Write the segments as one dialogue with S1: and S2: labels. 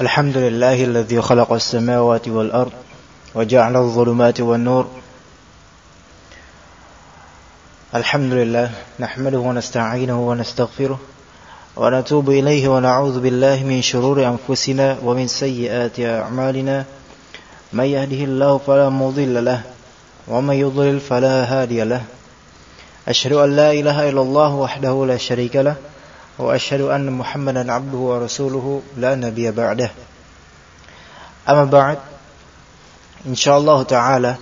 S1: الحمد لله الذي خلق السماوات والأرض وجعل الظلمات والنور. الحمد لله نحمده ونستعينه ونستغفره ونتوب إليه ونعوذ بالله من شرور أنفسنا ومن سيئات أعمالنا. من يهده الله فلا مضل له ومن يضلل فلا هادي له. أشهد أن لا إله إلا الله وحده لا شريك له وأشهد أن محمدا عبده ورسوله لا نبي بعده أما بعد إن شاء الله تعالى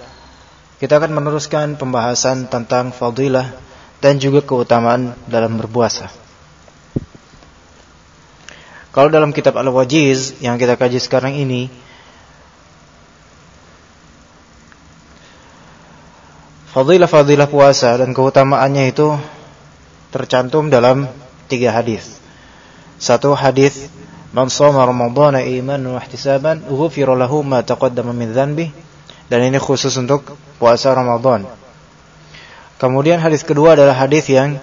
S1: kita akan meneruskan pembahasan tentang fadilah dan juga keutamaan dalam berpuasa. Kalau dalam kitab Al-Wajiz yang kita kaji sekarang ini Fadilah-fadilah puasa dan keutamaannya itu tercantum dalam tiga hadis. Satu hadis Man shoma Ramadhana imanan wa ihtisaban ghufira lahu ma taqaddama min dhanbi dan ini khusus untuk puasa Ramadan. Kemudian hadis kedua adalah hadis yang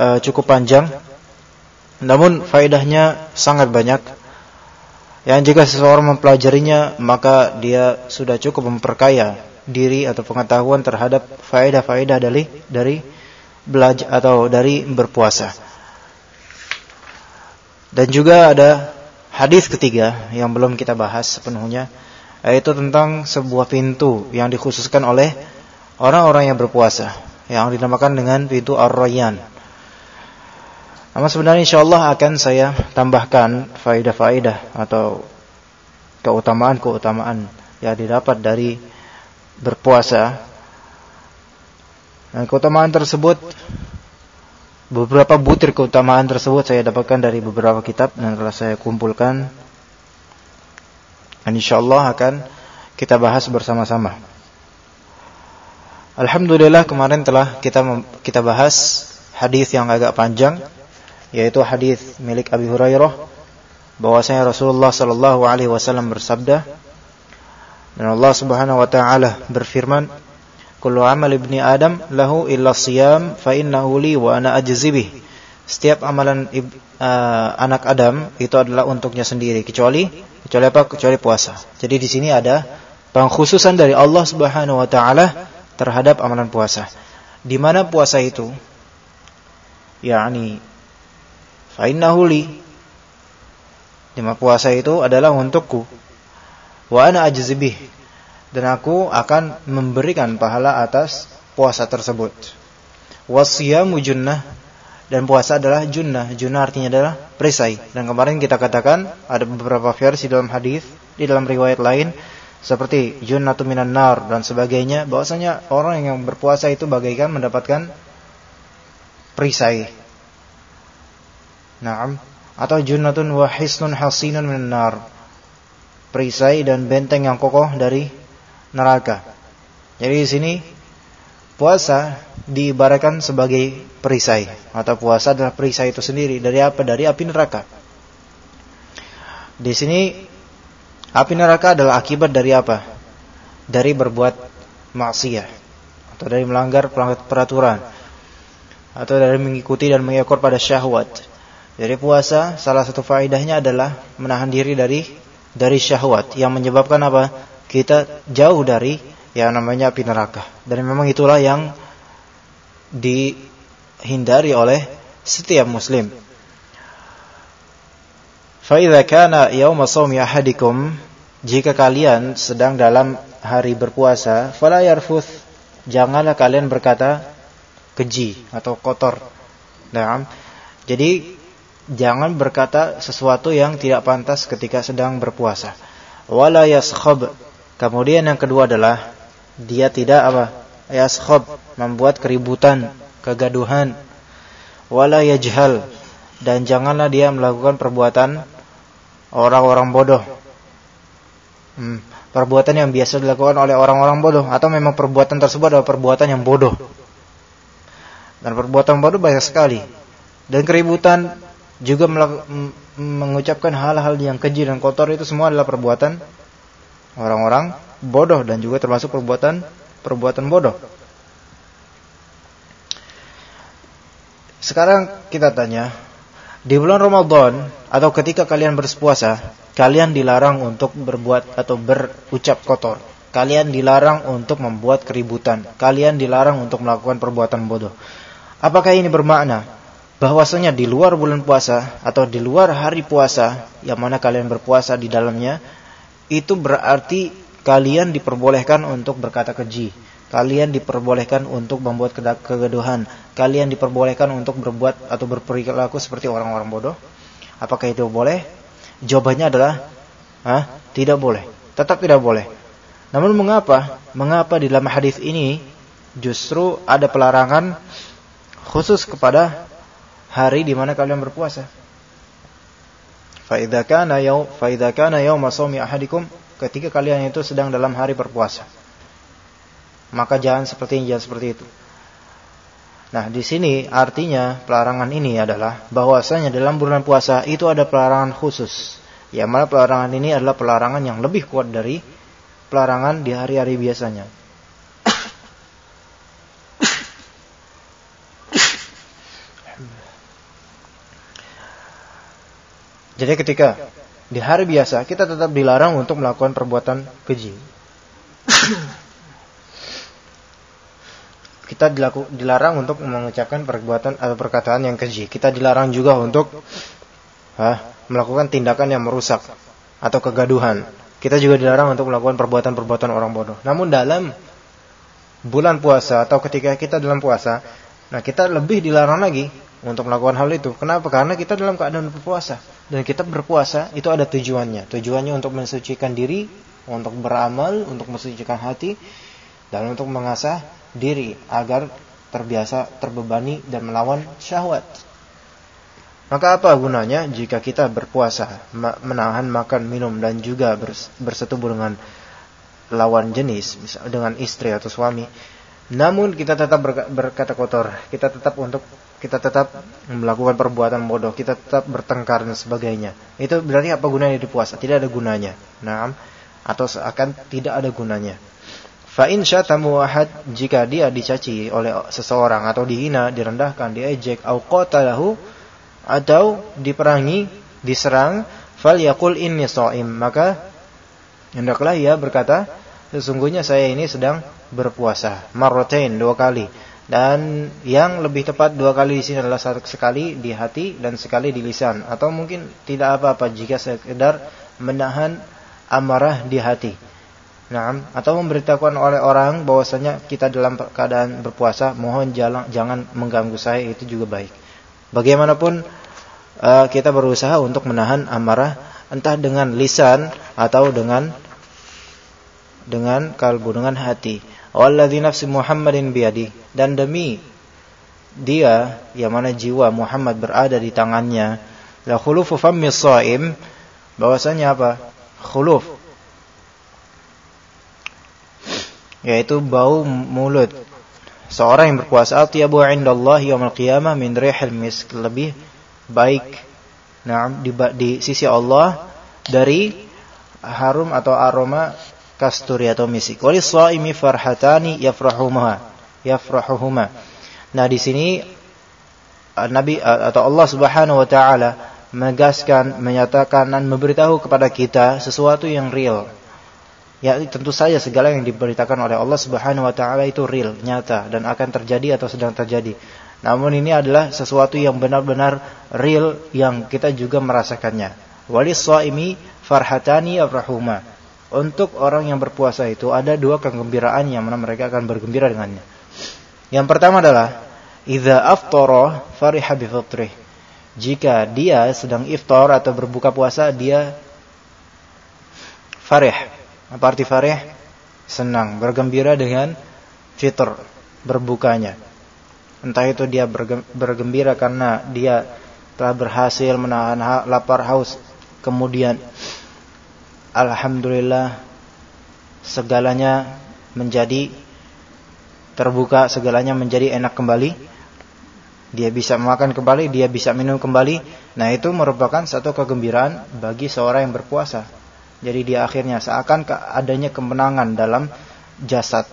S1: uh, cukup panjang namun faedahnya sangat banyak. Yang jika seseorang mempelajarinya maka dia sudah cukup memperkaya diri atau pengetahuan terhadap faedah-faedah dari dari belajar atau dari berpuasa. Dan juga ada hadis ketiga yang belum kita bahas sepenuhnya yaitu tentang sebuah pintu yang dikhususkan oleh orang-orang yang berpuasa yang dinamakan dengan pintu Ar-Rayyan. Namun sebenarnya insyaallah akan saya tambahkan faidah-faidah atau keutamaan-keutamaan yang didapat dari berpuasa dan keutamaan tersebut beberapa butir keutamaan tersebut saya dapatkan dari beberapa kitab dan telah saya kumpulkan. Dan insyaallah akan kita bahas bersama-sama. Alhamdulillah kemarin telah kita kita bahas hadis yang agak panjang yaitu hadis milik Abi Hurairah bahwasanya Rasulullah sallallahu alaihi wasallam bersabda dan Allah Subhanahu wa taala berfirman Kullu amal ibni Adam lahu illa siyam fa innahu li wa ana ajzibih. Setiap amalan uh, anak Adam itu adalah untuknya sendiri kecuali kecuali apa? Kecuali puasa. Jadi di sini ada pengkhususan dari Allah Subhanahu wa taala terhadap amalan puasa. Di mana puasa itu yakni fa innahu li. Di mana puasa itu adalah untukku. Wa ana ajzibih dan aku akan memberikan pahala atas puasa tersebut. Wasiyamu junnah dan puasa adalah junnah. Junnah artinya adalah perisai. Dan kemarin kita katakan ada beberapa versi dalam hadis di dalam riwayat lain seperti junnatu minan nar dan sebagainya bahwasanya orang yang berpuasa itu bagaikan mendapatkan perisai. Naam atau junnatun wa hisnun hasinun minan nar. Perisai dan benteng yang kokoh dari neraka. Jadi di sini puasa diibaratkan sebagai perisai atau puasa adalah perisai itu sendiri dari apa? Dari api neraka. Di sini api neraka adalah akibat dari apa? Dari berbuat maksiat atau dari melanggar peraturan atau dari mengikuti dan mengekor pada syahwat. Jadi puasa salah satu faedahnya adalah menahan diri dari dari syahwat yang menyebabkan apa? Kita jauh dari yang namanya api neraka. Dan memang itulah yang dihindari oleh setiap muslim. Fa'idha kana yawma sawmi ahadikum jika kalian sedang dalam hari berpuasa, fala yarfuth janganlah kalian berkata keji atau kotor. Nah, jadi jangan berkata sesuatu yang tidak pantas ketika sedang berpuasa. Wala yaskhab Kemudian yang kedua adalah dia tidak apa? Yaskhab, membuat keributan, kegaduhan. Wala yajhal dan janganlah dia melakukan perbuatan orang-orang bodoh. Hmm, perbuatan yang biasa dilakukan oleh orang-orang bodoh atau memang perbuatan tersebut adalah perbuatan yang bodoh. Dan perbuatan bodoh banyak sekali. Dan keributan juga mengucapkan hal-hal yang keji dan kotor itu semua adalah perbuatan orang-orang bodoh dan juga termasuk perbuatan perbuatan bodoh. Sekarang kita tanya, Di bulan Ramadan atau ketika kalian berpuasa, kalian dilarang untuk berbuat atau berucap kotor. Kalian dilarang untuk membuat keributan. Kalian dilarang untuk melakukan perbuatan bodoh. Apakah ini bermakna bahwasanya di luar bulan puasa atau di luar hari puasa yang mana kalian berpuasa di dalamnya itu berarti kalian diperbolehkan untuk berkata keji. Kalian diperbolehkan untuk membuat kegaduhan. Kalian diperbolehkan untuk berbuat atau berperilaku seperti orang-orang bodoh. Apakah itu boleh? Jawabannya adalah ah, tidak boleh. Tetap tidak boleh. Namun mengapa? Mengapa di dalam hadis ini justru ada pelarangan khusus kepada hari di mana kalian berpuasa? Fa kana yaum fa kana ahadikum ketika kalian itu sedang dalam hari berpuasa. Maka jangan seperti ini, jangan seperti itu. Nah, di sini artinya pelarangan ini adalah bahwasanya dalam bulan puasa itu ada pelarangan khusus. Yang mana pelarangan ini adalah pelarangan yang lebih kuat dari pelarangan di hari-hari biasanya. Jadi ketika di hari biasa kita tetap dilarang untuk melakukan perbuatan keji. kita dilaku, dilarang untuk mengucapkan perbuatan atau perkataan yang keji. Kita dilarang juga untuk ha, melakukan tindakan yang merusak atau kegaduhan. Kita juga dilarang untuk melakukan perbuatan-perbuatan orang bodoh. Namun dalam bulan puasa atau ketika kita dalam puasa, nah kita lebih dilarang lagi untuk melakukan hal itu. Kenapa? Karena kita dalam keadaan berpuasa. Dan kita berpuasa itu ada tujuannya. Tujuannya untuk mensucikan diri, untuk beramal, untuk mensucikan hati, dan untuk mengasah diri agar terbiasa terbebani dan melawan syahwat. Maka apa gunanya jika kita berpuasa, menahan makan, minum dan juga bersetubuh dengan lawan jenis, misalnya dengan istri atau suami, namun kita tetap berkata kotor, kita tetap untuk kita tetap melakukan perbuatan bodoh, kita tetap bertengkar dan sebagainya. Itu berarti apa gunanya di puasa? Tidak ada gunanya. Nah, atau seakan tidak ada gunanya. Fa in syatamu jika dia dicaci oleh seseorang atau dihina, direndahkan, diejek, au qatalahu atau diperangi, diserang, fal yakul inni shaim, maka hendaklah ia berkata, sesungguhnya saya ini sedang berpuasa, marratain dua kali. Dan yang lebih tepat dua kali di sini adalah sekali di hati dan sekali di lisan atau mungkin tidak apa-apa jika sekedar menahan amarah di hati. Nah, atau memberitahukan oleh orang bahwasanya kita dalam keadaan berpuasa, mohon jangan, jangan mengganggu saya itu juga baik. Bagaimanapun uh, kita berusaha untuk menahan amarah entah dengan lisan atau dengan dengan kalbu dengan hati. Walladzi nafsi Muhammadin biadi dan demi dia yang mana jiwa Muhammad berada di tangannya la khulufu fammi shaim bahwasanya apa? Khuluf. Yaitu bau mulut. Seorang yang berpuasa atyabu indallahi yaumil qiyamah min rihil misk. Lebih baik nah di sisi Allah dari harum atau aroma kasturi atau misik. Walis shaimi farhatani yafrahuhuma yafrahuhuma. Nah, di sini Nabi atau Allah Subhanahu wa taala menegaskan, menyatakan dan memberitahu kepada kita sesuatu yang real, Ya tentu saja segala yang diberitakan oleh Allah Subhanahu wa taala itu real, nyata dan akan terjadi atau sedang terjadi. Namun ini adalah sesuatu yang benar-benar real yang kita juga merasakannya. Walis shaimi farhatani afrahuma. Untuk orang yang berpuasa itu ada dua kegembiraan yang mana mereka akan bergembira dengannya. Yang pertama adalah idza aftara fariha bi Jika dia sedang iftar atau berbuka puasa dia farih apa arti farih? Senang, bergembira dengan fitr, berbukanya. Entah itu dia bergembira karena dia telah berhasil menahan lapar haus. Kemudian alhamdulillah segalanya menjadi terbuka, segalanya menjadi enak kembali. Dia bisa makan kembali, dia bisa minum kembali. Nah, itu merupakan satu kegembiraan bagi seorang yang berpuasa. Jadi di akhirnya seakan adanya kemenangan dalam jasad.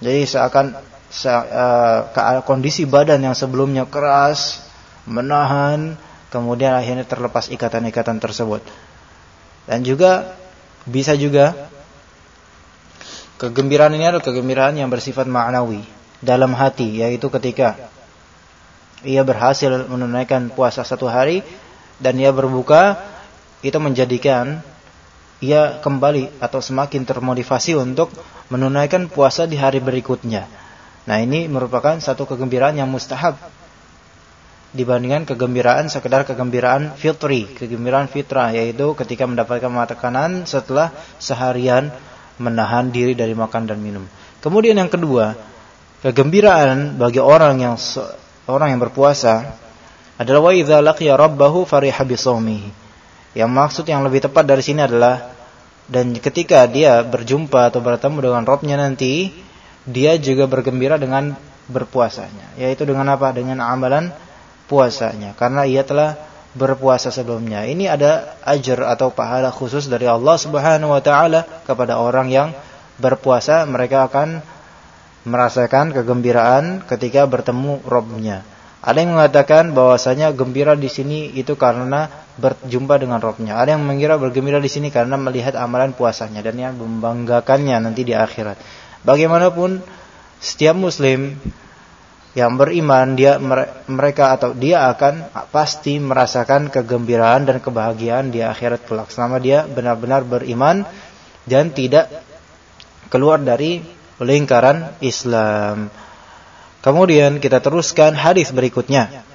S1: Jadi seakan se, uh, kondisi badan yang sebelumnya keras, menahan, kemudian akhirnya terlepas ikatan-ikatan tersebut. Dan juga bisa juga kegembiraan ini adalah kegembiraan yang bersifat ma'nawi dalam hati yaitu ketika ia berhasil menunaikan puasa satu hari dan ia berbuka itu menjadikan ia kembali atau semakin termotivasi untuk menunaikan puasa di hari berikutnya. Nah, ini merupakan satu kegembiraan yang mustahab dibandingkan kegembiraan sekedar kegembiraan fitri, kegembiraan fitrah yaitu ketika mendapatkan makanan setelah seharian menahan diri dari makan dan minum. Kemudian yang kedua, kegembiraan bagi orang yang orang yang berpuasa adalah wa idza laqiya rabbahu fariha. Yang maksud yang lebih tepat dari sini adalah dan ketika dia berjumpa atau bertemu dengan Robnya nanti, dia juga bergembira dengan berpuasanya, yaitu dengan apa? Dengan amalan puasanya karena ia telah berpuasa sebelumnya. Ini ada ajar atau pahala khusus dari Allah Subhanahu wa taala kepada orang yang berpuasa, mereka akan merasakan kegembiraan ketika bertemu Robnya. Ada yang mengatakan bahwasanya gembira di sini itu karena berjumpa dengan Robnya. Ada yang mengira bergembira di sini karena melihat amalan puasanya dan yang membanggakannya nanti di akhirat. Bagaimanapun setiap Muslim yang beriman dia mereka atau dia akan pasti merasakan kegembiraan dan kebahagiaan di akhirat kelak selama dia benar-benar beriman dan tidak keluar dari lingkaran Islam. Kemudian kita teruskan hadis berikutnya.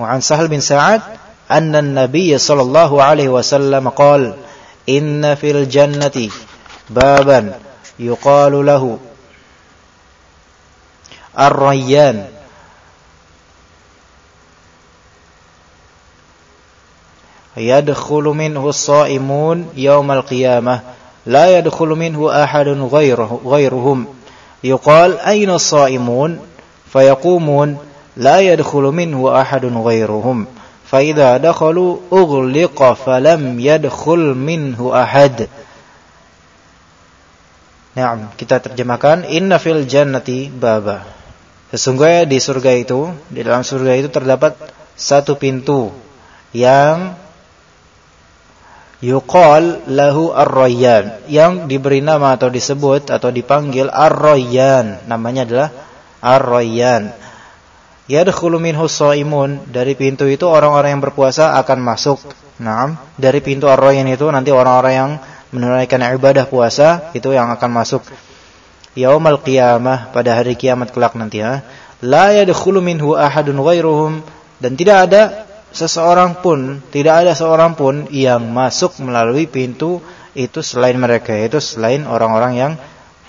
S1: Wa an Sahal bin Sa'ad anna an-nabiy sallallahu alaihi wasallam qala inna fil jannati baban yuqalu lahu Ar-Rayyan. Yadkhulu minhu as-sa'imun yaumal qiyamah la yadkhulu minhu ahadun ghairuhum yuqal ayna as-sa'imun? Fayaqumun la yadkhulu minhu ahadun ghairuhum fa idza dakhalu ughliqa falam yadkhul minhu ahad. Nah, kita terjemahkan inna fil jannati baba. Sesungguhnya di surga itu, di dalam surga itu terdapat satu pintu yang yuqal lahu ar-rayyan yang diberi nama atau disebut atau dipanggil ar-rayyan. Namanya adalah ar-rayyan. Yadkhulu minhu shaimun dari pintu itu orang-orang yang berpuasa akan masuk. Nah dari pintu ar-rayyan itu nanti orang-orang yang menunaikan ibadah puasa itu yang akan masuk yaumal qiyamah pada hari kiamat kelak nanti ya la yadkhulu minhu ahadun ghairuhum dan tidak ada seseorang pun, tidak ada seorang pun yang masuk melalui pintu itu selain mereka, yaitu selain orang-orang yang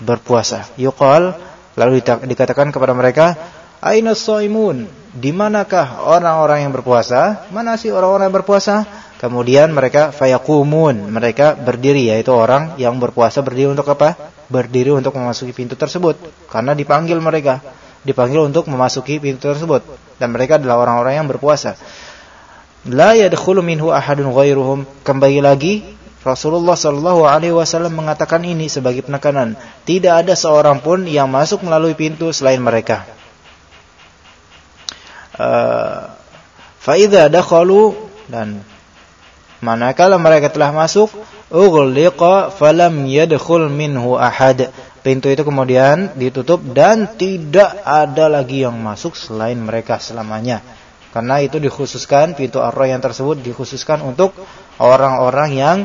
S1: berpuasa. Yuqal lalu dikatakan kepada mereka, "Aina shaimun?" Di manakah orang-orang yang berpuasa? Mana sih orang-orang yang berpuasa? Kemudian mereka fayaqumun, mereka berdiri yaitu orang yang berpuasa berdiri untuk apa? Berdiri untuk memasuki pintu tersebut karena dipanggil mereka, dipanggil untuk memasuki pintu tersebut dan mereka adalah orang-orang yang berpuasa la yadkhulu minhu ahadun ghairuhum. Kembali lagi Rasulullah Shallallahu alaihi wasallam mengatakan ini sebagai penekanan, tidak ada seorang pun yang masuk melalui pintu selain mereka. Uh, Faida dakhalu dan manakala mereka telah masuk, ughliqa falam yadkhul minhu ahad. Pintu itu kemudian ditutup dan tidak ada lagi yang masuk selain mereka selamanya. Karena itu dikhususkan pintu ar yang tersebut dikhususkan untuk orang-orang yang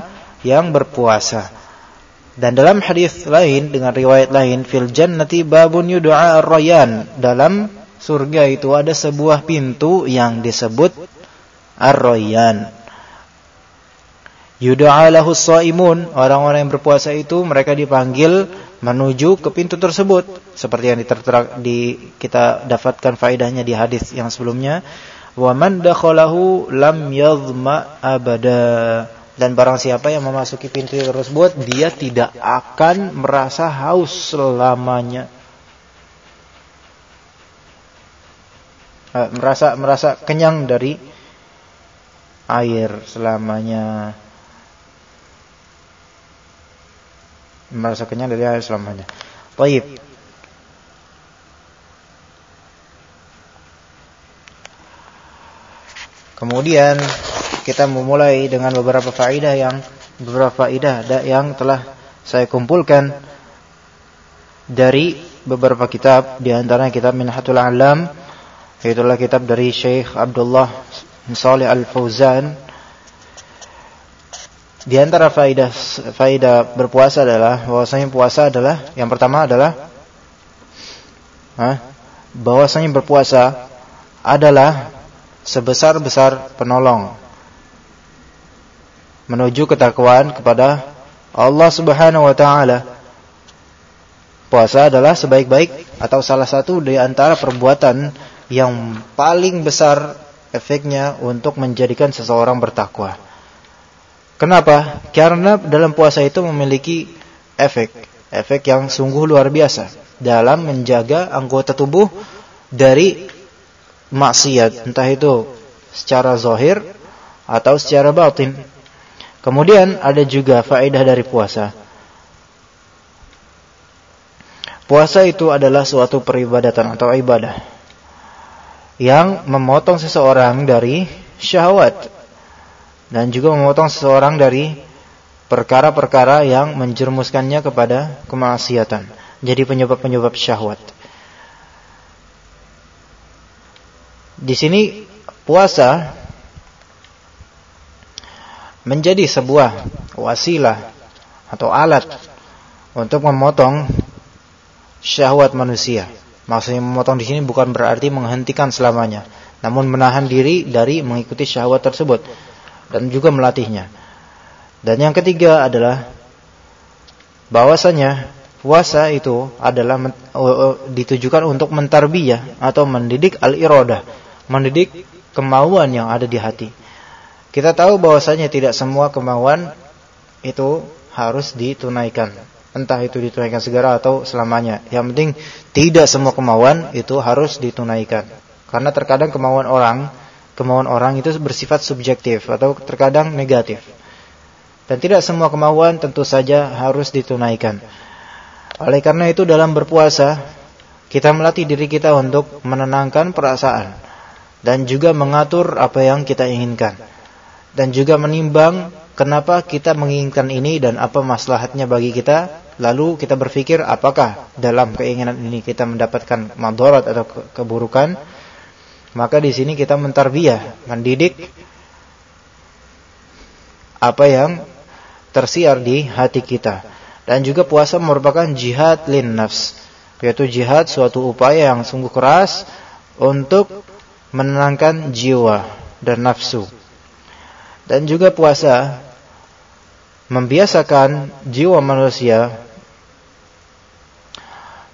S1: yang berpuasa. Dan dalam hadis lain dengan riwayat lain fil jannati babun yud'a ar-rayyan. Dalam surga itu ada sebuah pintu yang disebut ar-rayyan. Yud'a shaimun, orang-orang yang berpuasa itu mereka dipanggil menuju ke pintu tersebut. Seperti yang di kita dapatkan faedahnya di hadis yang sebelumnya. Wa man dakhalahu lam yadhma abada. Dan barang siapa yang memasuki pintu tersebut dia tidak akan merasa haus selamanya. Eh, merasa merasa kenyang dari air selamanya merasa kenyang dari air selamanya. Baik. Kemudian kita memulai dengan beberapa faedah yang beberapa faedah yang telah saya kumpulkan dari beberapa kitab di antaranya kitab Minhatul Alam itulah kitab dari Syekh Abdullah Salih Al-Fauzan di antara faidah faidah berpuasa adalah bahwasanya puasa adalah yang pertama adalah bahwasanya berpuasa adalah sebesar-besar penolong menuju ketakwaan kepada Allah Subhanahu wa taala. Puasa adalah sebaik-baik atau salah satu di antara perbuatan yang paling besar efeknya untuk menjadikan seseorang bertakwa. Kenapa? Karena dalam puasa itu memiliki efek, efek yang sungguh luar biasa dalam menjaga anggota tubuh dari maksiat, entah itu secara zahir atau secara batin. Kemudian ada juga faedah dari puasa. Puasa itu adalah suatu peribadatan atau ibadah yang memotong seseorang dari syahwat dan juga memotong seseorang dari perkara-perkara yang menjermuskannya kepada kemaksiatan. Jadi penyebab-penyebab syahwat. Di sini puasa menjadi sebuah wasilah atau alat untuk memotong syahwat manusia. Maksudnya memotong di sini bukan berarti menghentikan selamanya, namun menahan diri dari mengikuti syahwat tersebut dan juga melatihnya. Dan yang ketiga adalah bahwasanya puasa itu adalah ditujukan untuk mentarbiyah atau mendidik al-iradah mendidik kemauan yang ada di hati. Kita tahu bahwasanya tidak semua kemauan itu harus ditunaikan. Entah itu ditunaikan segera atau selamanya. Yang penting tidak semua kemauan itu harus ditunaikan. Karena terkadang kemauan orang, kemauan orang itu bersifat subjektif atau terkadang negatif. Dan tidak semua kemauan tentu saja harus ditunaikan. Oleh karena itu dalam berpuasa kita melatih diri kita untuk menenangkan perasaan dan juga mengatur apa yang kita inginkan dan juga menimbang kenapa kita menginginkan ini dan apa maslahatnya bagi kita lalu kita berpikir apakah dalam keinginan ini kita mendapatkan madarat atau keburukan maka di sini kita mentarbiyah mendidik apa yang tersiar di hati kita dan juga puasa merupakan jihad lin nafs yaitu jihad suatu upaya yang sungguh keras untuk menenangkan jiwa dan nafsu. Dan juga puasa membiasakan jiwa manusia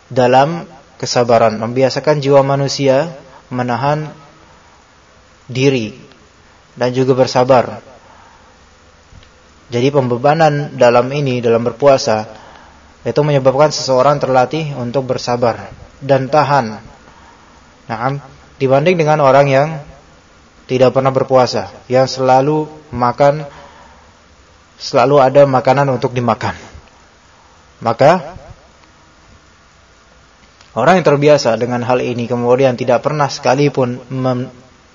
S1: dalam kesabaran, membiasakan jiwa manusia menahan diri dan juga bersabar. Jadi pembebanan dalam ini dalam berpuasa itu menyebabkan seseorang terlatih untuk bersabar dan tahan. Nah, dibanding dengan orang yang tidak pernah berpuasa, yang selalu makan selalu ada makanan untuk dimakan. Maka orang yang terbiasa dengan hal ini kemudian tidak pernah sekalipun mem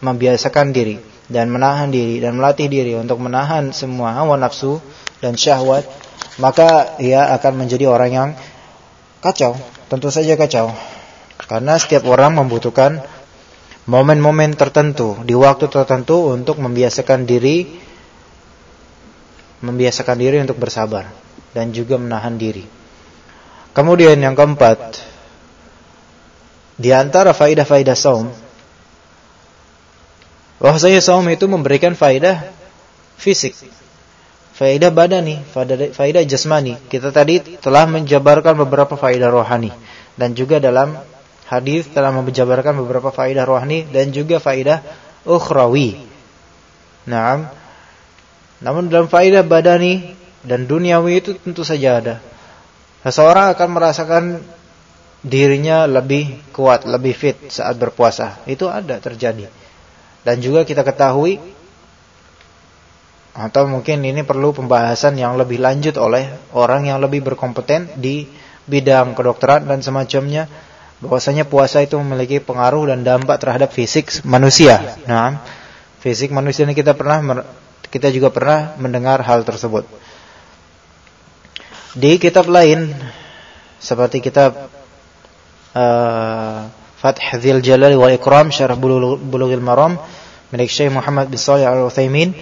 S1: membiasakan diri dan menahan diri dan melatih diri untuk menahan semua hawa nafsu dan syahwat, maka ia akan menjadi orang yang kacau, tentu saja kacau. Karena setiap orang membutuhkan momen-momen tertentu, di waktu tertentu untuk membiasakan diri membiasakan diri untuk bersabar dan juga menahan diri. Kemudian yang keempat, di antara faidah-faidah saum bahwasanya saum itu memberikan faidah fisik, faidah badani, faidah jasmani. Kita tadi telah menjabarkan beberapa faidah rohani dan juga dalam hadis telah menjabarkan beberapa faidah rohani dan juga faidah ukhrawi. Naam. Namun dalam faidah badani dan duniawi itu tentu saja ada. Seseorang akan merasakan dirinya lebih kuat, lebih fit saat berpuasa. Itu ada terjadi. Dan juga kita ketahui atau mungkin ini perlu pembahasan yang lebih lanjut oleh orang yang lebih berkompeten di bidang kedokteran dan semacamnya bahwasanya puasa itu memiliki pengaruh dan dampak terhadap fisik manusia. Nah, fisik manusia ini kita pernah kita juga pernah mendengar hal tersebut. Di kitab lain seperti kitab uh, Fath Dzil Jalal wal Ikram Syarah Bulughul Maram milik Syekh Muhammad bin Shalih Al Utsaimin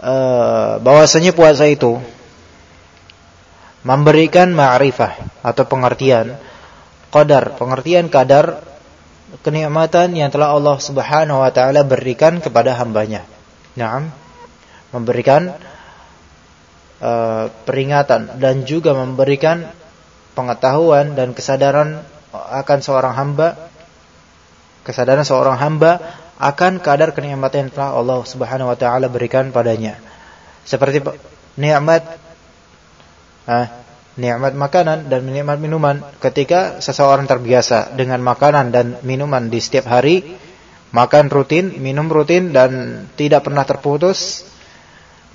S1: uh, bahwasanya puasa itu memberikan ma'rifah atau pengertian qadar, pengertian kadar kenikmatan yang telah Allah Subhanahu wa taala berikan kepada hambanya. Naam. Memberikan uh, peringatan dan juga memberikan pengetahuan dan kesadaran akan seorang hamba kesadaran seorang hamba akan kadar kenikmatan yang telah Allah Subhanahu wa taala berikan padanya. Seperti nikmat ah, nikmat makanan dan nikmat minuman ketika seseorang terbiasa dengan makanan dan minuman di setiap hari makan rutin, minum rutin dan tidak pernah terputus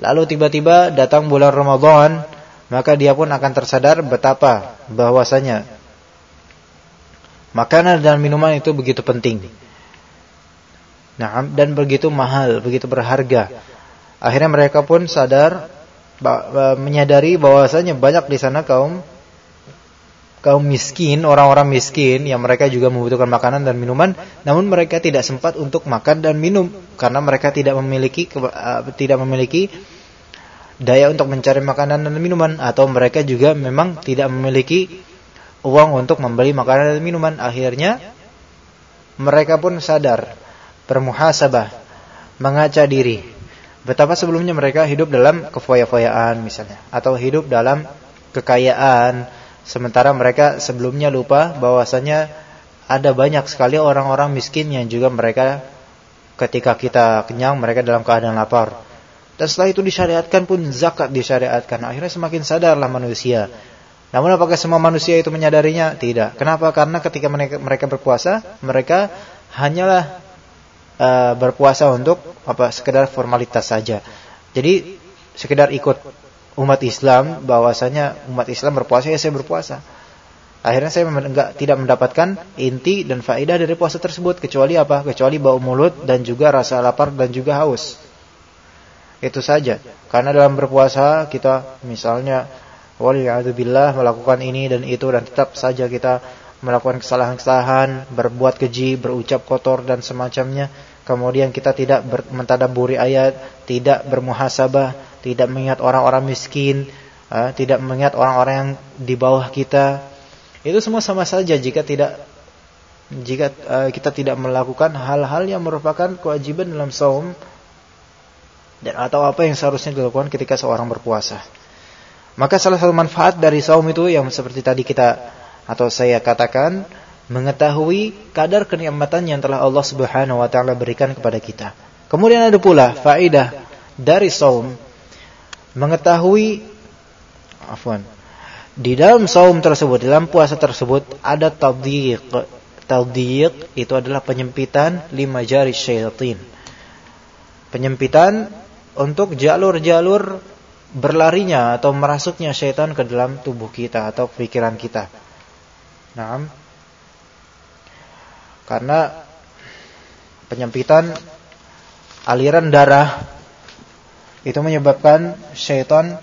S1: lalu tiba-tiba datang bulan Ramadan maka dia pun akan tersadar betapa bahwasanya makanan dan minuman itu begitu penting. Nah, dan begitu mahal, begitu berharga. Akhirnya mereka pun sadar menyadari bahwasanya banyak di sana kaum kaum miskin, orang-orang miskin yang mereka juga membutuhkan makanan dan minuman, namun mereka tidak sempat untuk makan dan minum karena mereka tidak memiliki tidak memiliki daya untuk mencari makanan dan minuman atau mereka juga memang tidak memiliki uang untuk membeli makanan dan minuman. Akhirnya mereka pun sadar, bermuhasabah, mengaca diri Betapa sebelumnya mereka hidup dalam kefoya-foyaan misalnya atau hidup dalam kekayaan sementara mereka sebelumnya lupa bahwasanya ada banyak sekali orang-orang miskin yang juga mereka ketika kita kenyang mereka dalam keadaan lapar. Dan setelah itu disyariatkan pun zakat disyariatkan. Akhirnya semakin sadarlah manusia. Namun apakah semua manusia itu menyadarinya? Tidak. Kenapa? Karena ketika mereka berpuasa, mereka hanyalah uh, berpuasa untuk apa sekedar formalitas saja. Jadi sekedar ikut umat Islam bahwasanya umat Islam berpuasa ya saya berpuasa. Akhirnya saya enggak tidak mendapatkan inti dan faedah dari puasa tersebut kecuali apa? Kecuali bau mulut dan juga rasa lapar dan juga haus. Itu saja. Karena dalam berpuasa kita misalnya waliyadzubillah melakukan ini dan itu dan tetap saja kita melakukan kesalahan-kesalahan, berbuat keji, berucap kotor dan semacamnya. Kemudian kita tidak mentadaburi ayat, tidak bermuhasabah, tidak mengingat orang-orang miskin, uh, tidak mengingat orang-orang yang di bawah kita. Itu semua sama saja jika tidak jika uh, kita tidak melakukan hal-hal yang merupakan kewajiban dalam saum dan atau apa yang seharusnya dilakukan ketika seorang berpuasa. Maka salah satu manfaat dari saum itu yang seperti tadi kita atau saya katakan mengetahui kadar kenikmatan yang telah Allah Subhanahu wa taala berikan kepada kita. Kemudian ada pula faedah dari saum mengetahui afwan di dalam saum tersebut, dalam puasa tersebut ada tadhiq. Tadhiq itu adalah penyempitan lima jari syaitan. Penyempitan untuk jalur-jalur berlarinya atau merasuknya syaitan ke dalam tubuh kita atau pikiran kita. Nah, karena penyempitan aliran darah itu menyebabkan syaitan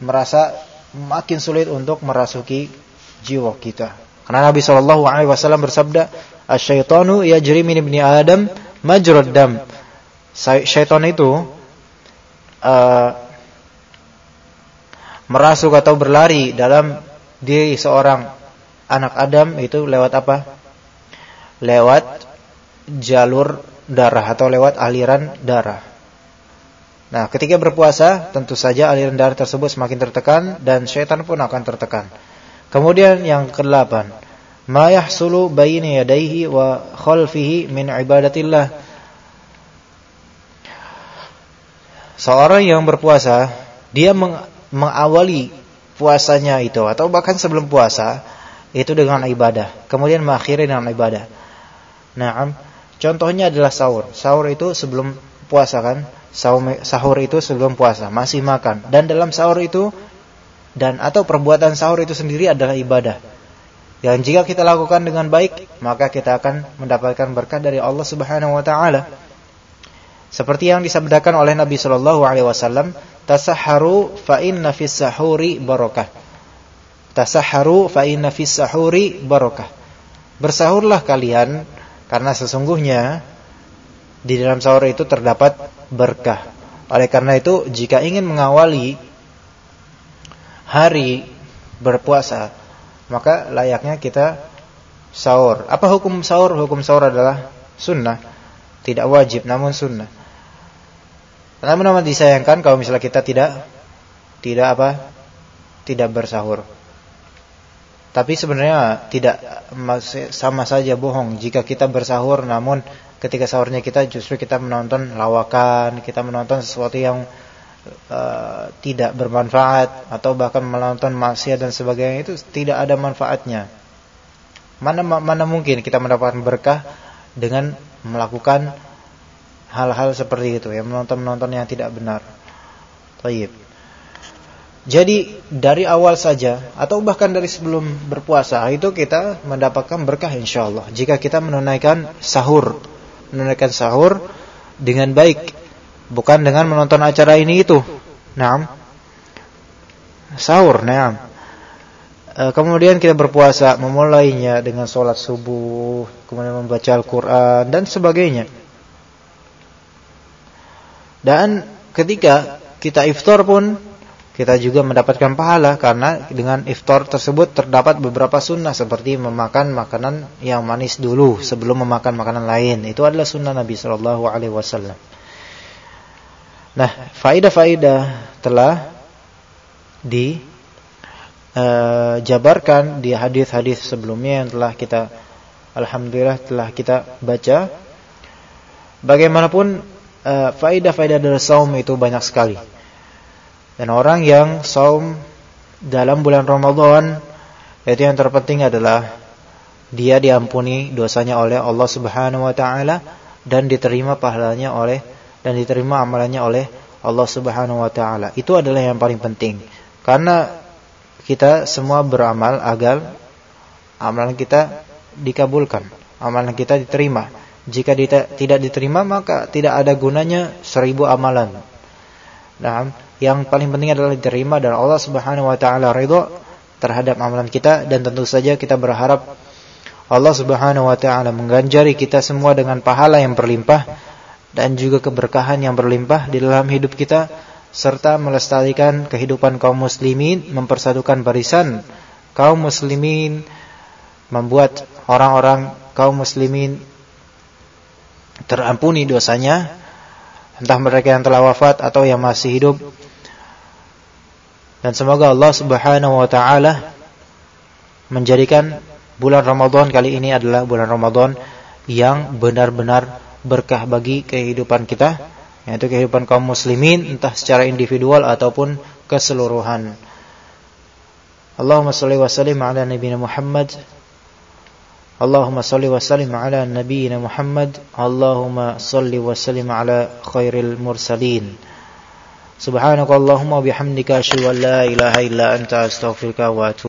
S1: merasa makin sulit untuk merasuki jiwa kita. Karena Nabi Shallallahu Alaihi Wasallam bersabda, "Asyaitanu yajri min ibni Adam majrad dam." Syaitan itu uh, merasuk atau berlari dalam diri seorang anak Adam itu lewat apa? Lewat jalur darah atau lewat aliran darah. Nah, ketika berpuasa, tentu saja aliran darah tersebut semakin tertekan dan syaitan pun akan tertekan. Kemudian yang kedelapan, ma yahsulu baini yadayhi wa khalfihi min ibadatillah. Seorang yang berpuasa, dia mengawali puasanya itu atau bahkan sebelum puasa itu dengan ibadah, kemudian mengakhiri dengan ibadah. Nah, contohnya adalah sahur. Sahur itu sebelum puasa kan? Sahur itu sebelum puasa, masih makan. Dan dalam sahur itu dan atau perbuatan sahur itu sendiri adalah ibadah. Dan jika kita lakukan dengan baik, maka kita akan mendapatkan berkah dari Allah Subhanahu wa taala. Seperti yang disabdakan oleh Nabi sallallahu alaihi wasallam, "Tasahharu fa inna fis sahuri barakah." Tasahharu fa inna fis sahuri barakah. Bersahurlah kalian karena sesungguhnya di dalam sahur itu terdapat berkah. Oleh karena itu, jika ingin mengawali hari berpuasa, maka layaknya kita sahur. Apa hukum sahur? Hukum sahur adalah sunnah, tidak wajib namun sunnah. Namun amat disayangkan kalau misalnya kita tidak tidak apa? tidak bersahur. Tapi sebenarnya tidak sama saja bohong jika kita bersahur namun ketika sahurnya kita justru kita menonton lawakan, kita menonton sesuatu yang uh, tidak bermanfaat atau bahkan menonton maksiat dan sebagainya itu tidak ada manfaatnya. Mana mana mungkin kita mendapatkan berkah dengan melakukan hal-hal seperti itu, yang menonton-menonton yang tidak benar. Taib. Jadi dari awal saja atau bahkan dari sebelum berpuasa itu kita mendapatkan berkah insyaallah jika kita menunaikan sahur, menunaikan sahur dengan baik bukan dengan menonton acara ini itu. Naam. Sahur, naam. E, kemudian kita berpuasa, memulainya dengan sholat subuh, kemudian membaca Al-Quran dan sebagainya. Dan ketika kita iftar pun kita juga mendapatkan pahala karena dengan iftar tersebut terdapat beberapa sunnah seperti memakan makanan yang manis dulu sebelum memakan makanan lain. Itu adalah sunnah Nabi Shallallahu Alaihi Wasallam. Nah, faidah-faidah telah dijabarkan uh, di hadis-hadis sebelumnya yang telah kita alhamdulillah telah kita baca. Bagaimanapun uh, faidah-faidah dari saum itu banyak sekali. Dan orang yang saum dalam bulan Ramadan itu yang terpenting adalah dia diampuni dosanya oleh Allah Subhanahu wa taala dan diterima pahalanya oleh dan diterima amalannya oleh Allah Subhanahu wa taala. Itu adalah yang paling penting. Karena kita semua beramal agar amalan kita dikabulkan, amalan kita diterima. Jika tidak diterima maka tidak ada gunanya seribu amalan. Nah, yang paling penting adalah diterima dan Allah Subhanahu wa taala ridha terhadap amalan kita dan tentu saja kita berharap Allah Subhanahu wa taala mengganjari kita semua dengan pahala yang berlimpah dan juga keberkahan yang berlimpah di dalam hidup kita serta melestarikan kehidupan kaum muslimin, mempersatukan barisan kaum muslimin, membuat orang-orang kaum muslimin terampuni dosanya, entah mereka yang telah wafat atau yang masih hidup. Dan semoga Allah Subhanahu wa taala menjadikan bulan Ramadan kali ini adalah bulan Ramadan yang benar-benar berkah bagi kehidupan kita yaitu kehidupan kaum muslimin entah secara individual ataupun keseluruhan. Allahumma salli wa sallim ala nabiyyina Muhammad. Allahumma salli wa sallim ala nabiyyina Muhammad. Allahumma salli wa sallim ala khairil mursalin. Subhanaka Allahumma bihamdika asyhadu an la ilaha illa anta astaghfiruka wa atubu